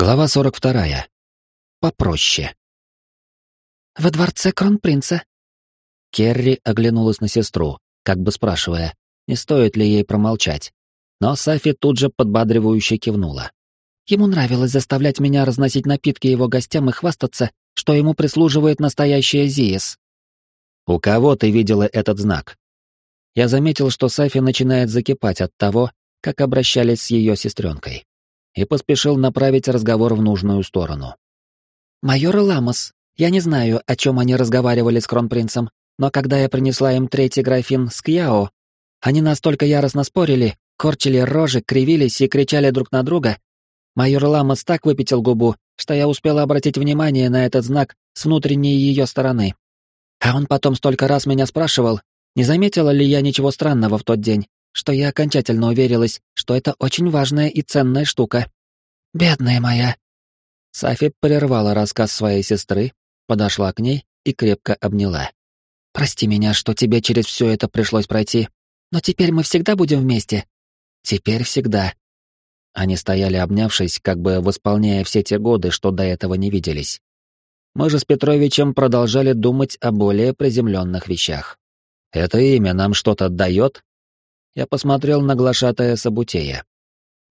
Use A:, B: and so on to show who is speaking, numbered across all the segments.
A: Глава 42. Попроще.
B: «Во дворце кронпринца».
A: Керри оглянулась на сестру, как бы спрашивая, не стоит ли ей промолчать. Но Сафи тут же подбадривающе кивнула.
B: Ему нравилось заставлять меня разносить напитки его гостям и хвастаться, что ему прислуживает настоящая Зиес.
A: «У кого ты видела этот знак?» Я заметил, что Сафи начинает закипать от того, как обращались с ее сестренкой и поспешил направить разговор в нужную сторону.
B: «Майор Ламос, я не знаю, о чем они разговаривали с кронпринцем, но когда я принесла им третий графин с Кьяо, они настолько яростно спорили, корчили рожи, кривились и кричали друг на друга. Майор Ламос так выпятил губу, что я успела обратить внимание на этот знак с внутренней ее стороны. А он потом столько раз меня спрашивал, не заметила ли я ничего странного в тот день, что я окончательно уверилась, что это очень важная и ценная штука. «Бедная моя!»
A: Сафи прервала рассказ своей сестры, подошла к ней и крепко обняла.
B: «Прости меня, что тебе через все это пришлось пройти, но теперь мы всегда будем вместе».
A: «Теперь всегда». Они стояли обнявшись, как бы восполняя все те годы, что до этого не виделись. Мы же с Петровичем продолжали думать о более приземленных вещах. «Это имя нам что-то дает?» Я посмотрел на глашатая Сабутея.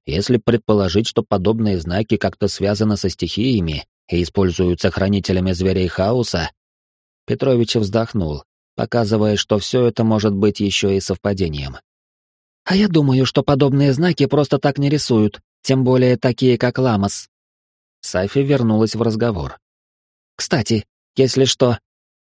A: Если предположить, что подобные знаки как-то связаны со стихиями и используются хранителями зверей хаоса, Петрович вздохнул, показывая, что все это может быть еще и совпадением.
B: «А я думаю, что подобные знаки просто так не рисуют, тем более такие, как Ламос».
A: Сафи вернулась в разговор.
B: «Кстати, если что,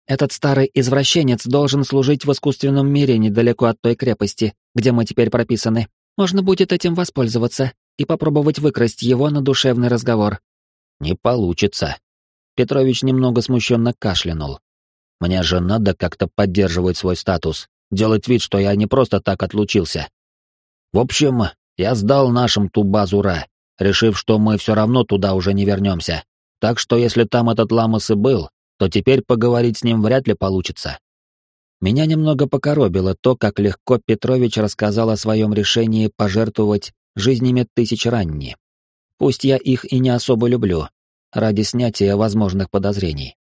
B: этот старый извращенец должен служить в искусственном мире недалеко от той крепости, где мы теперь прописаны. Можно будет этим воспользоваться и попробовать выкрасть его на душевный разговор.
A: Не получится. Петрович немного смущенно кашлянул. Мне же надо как-то поддерживать свой статус, делать вид, что я не просто так отлучился. В общем, я сдал нашим ту базу Ра, решив, что мы все равно туда уже не вернемся. Так что если там этот Ламос и был, то теперь поговорить с ним вряд ли получится. Меня немного покоробило то, как легко Петрович рассказал о своем решении пожертвовать жизнями тысяч ранни. Пусть я их и не особо люблю, ради снятия возможных подозрений.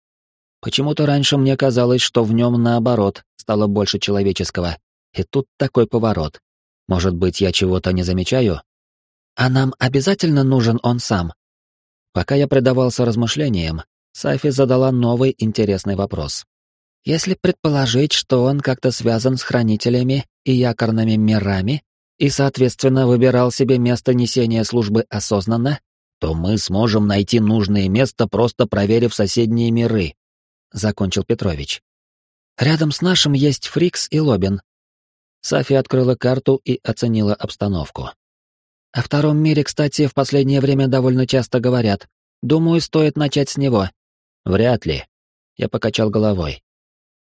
A: Почему-то раньше мне казалось, что в нем, наоборот, стало больше человеческого. И тут такой поворот. Может быть, я чего-то не замечаю?
B: А нам обязательно нужен он сам?
A: Пока я предавался размышлениям, Сафи задала новый интересный вопрос.
B: Если предположить, что он как-то связан с хранителями и якорными мирами, и, соответственно, выбирал себе место несения службы осознанно,
A: то мы сможем найти нужное место, просто проверив соседние миры», — закончил Петрович.
B: «Рядом с нашим есть Фрикс и Лобин».
A: Сафи открыла карту и оценила обстановку.
B: «О втором мире, кстати, в последнее время довольно часто говорят. Думаю, стоит начать с него.
A: Вряд ли. Я покачал головой.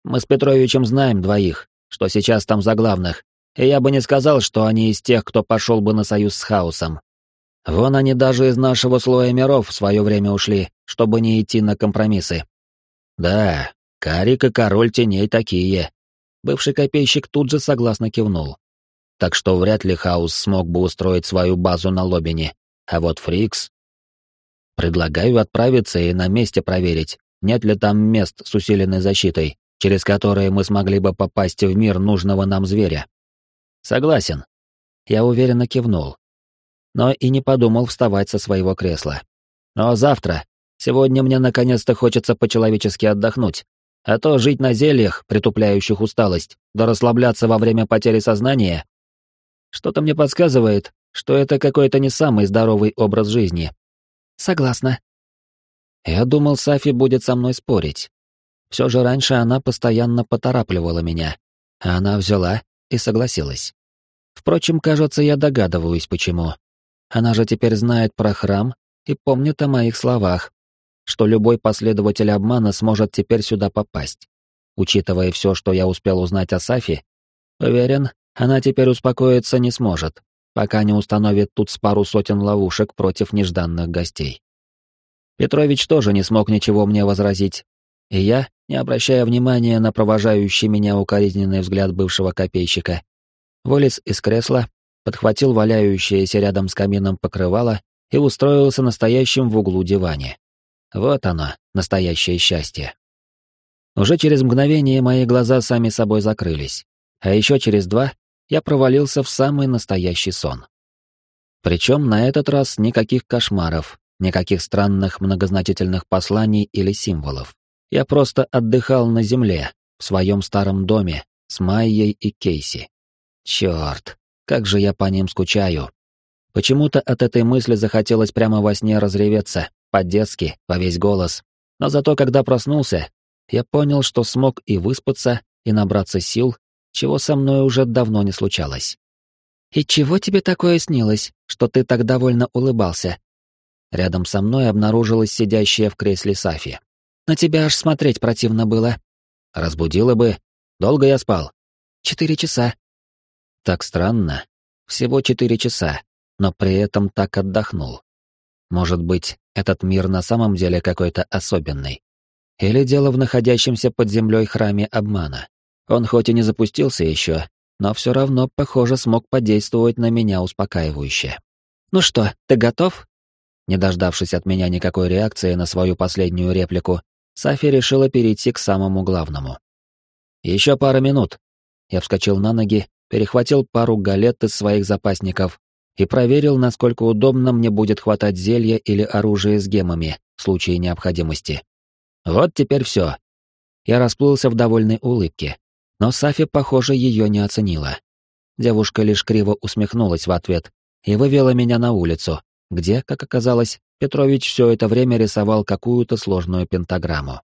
A: Мы с Петровичем знаем двоих, что сейчас там за главных, и я бы не сказал, что они из тех, кто пошел бы на союз с хаосом. Вон они даже из нашего слоя миров в свое время ушли, чтобы не идти на компромиссы. Да, Карик и Король Теней такие. Бывший копейщик тут же согласно кивнул. Так что вряд ли Хаус смог бы устроить свою базу на Лобине, а вот Фрикс... Предлагаю отправиться и на месте проверить, нет ли там мест с усиленной защитой, через которые мы смогли бы попасть в мир нужного нам зверя. Согласен. Я уверенно кивнул. Но и не подумал вставать со своего кресла. Но завтра, сегодня мне наконец-то хочется по-человечески отдохнуть. А то жить на зельях, притупляющих усталость, да расслабляться во время потери сознания. Что-то мне подсказывает, что это какой-то не самый здоровый образ жизни.
B: Согласна.
A: Я думал, Сафи будет со мной спорить. Все же раньше она постоянно поторапливала меня, а она взяла и согласилась. Впрочем, кажется, я догадываюсь, почему. Она же теперь знает про храм и помнит о моих словах, что любой последователь обмана сможет теперь сюда попасть. Учитывая все, что я успел узнать о Сафи, уверен, она теперь успокоиться не сможет, пока не установит тут с пару сотен ловушек против нежданных гостей. Петрович тоже не смог ничего мне возразить, и я, не обращая внимания на провожающий меня укоризненный взгляд бывшего копейщика, вылез из кресла, подхватил валяющееся рядом с камином покрывало и устроился настоящим в углу диване. Вот оно, настоящее счастье. Уже через мгновение мои глаза сами собой закрылись, а еще через два я провалился в самый настоящий сон. Причем на этот раз никаких кошмаров, никаких странных многозначительных посланий или символов. Я просто отдыхал на земле, в своем старом доме, с Майей и Кейси. Черт, как же я по ним скучаю. Почему-то от этой мысли захотелось прямо во сне разреветься, по-детски, во весь голос. Но зато, когда проснулся, я понял, что смог и выспаться, и набраться сил, чего со мной уже давно не случалось.
B: «И чего тебе такое снилось, что ты так довольно улыбался?»
A: Рядом со мной обнаружилась сидящая в кресле Сафи.
B: «На тебя аж смотреть противно было».
A: «Разбудила бы. Долго я спал?»
B: «Четыре часа».
A: Так странно. Всего четыре часа, но при этом так отдохнул. Может быть, этот мир на самом деле какой-то особенный. Или дело в находящемся под землей храме обмана. Он хоть и не запустился еще, но все равно, похоже, смог подействовать на меня успокаивающе.
B: «Ну что, ты готов?»
A: Не дождавшись от меня никакой реакции на свою последнюю реплику, Сафи решила перейти к самому главному. «Еще пара минут». Я вскочил на ноги, перехватил пару галет из своих запасников и проверил, насколько удобно мне будет хватать зелья или оружие с гемами в случае необходимости. Вот теперь все. Я расплылся в довольной улыбке, но Сафи, похоже, ее не оценила. Девушка лишь криво усмехнулась в ответ и вывела меня на улицу, где, как оказалось, Петрович все это время рисовал какую-то сложную пентаграмму.